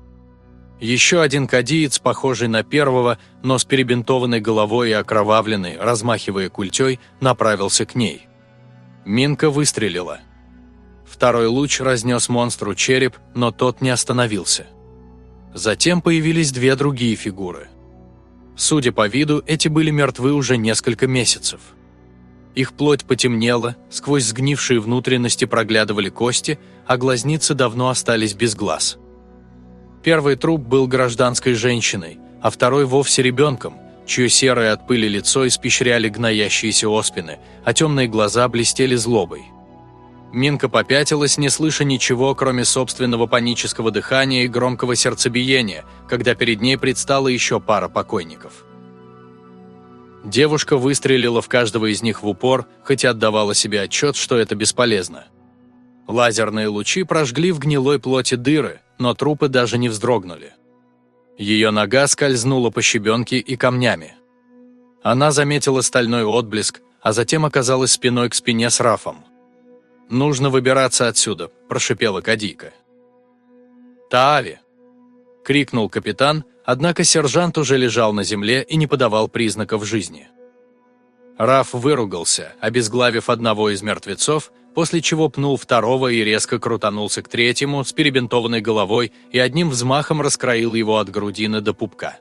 Еще один кадиец, похожий на первого, но с перебинтованной головой и окровавленный, размахивая культей, направился к ней. Минка выстрелила. Второй луч разнес монстру череп, но тот не остановился. Затем появились две другие фигуры – Судя по виду, эти были мертвы уже несколько месяцев. Их плоть потемнела, сквозь сгнившие внутренности проглядывали кости, а глазницы давно остались без глаз. Первый труп был гражданской женщиной, а второй вовсе ребенком, чье серое от пыли лицо испещряли гноящиеся оспины, а темные глаза блестели злобой. Минка попятилась, не слыша ничего, кроме собственного панического дыхания и громкого сердцебиения, когда перед ней предстала еще пара покойников. Девушка выстрелила в каждого из них в упор, хотя отдавала себе отчет, что это бесполезно. Лазерные лучи прожгли в гнилой плоти дыры, но трупы даже не вздрогнули. Ее нога скользнула по щебенке и камнями. Она заметила стальной отблеск, а затем оказалась спиной к спине с Рафом. «Нужно выбираться отсюда», – прошипела Кадийка. «Таави!» – крикнул капитан, однако сержант уже лежал на земле и не подавал признаков жизни. Раф выругался, обезглавив одного из мертвецов, после чего пнул второго и резко крутанулся к третьему с перебинтованной головой и одним взмахом раскроил его от грудины до пупка.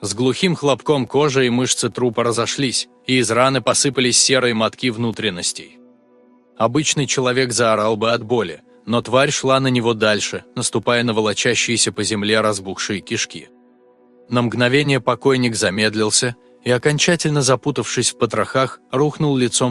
С глухим хлопком кожи и мышцы трупа разошлись, и из раны посыпались серые мотки внутренностей. Обычный человек заорал бы от боли, но тварь шла на него дальше, наступая на волочащиеся по земле разбухшие кишки. На мгновение покойник замедлился и, окончательно запутавшись в потрохах, рухнул лицом в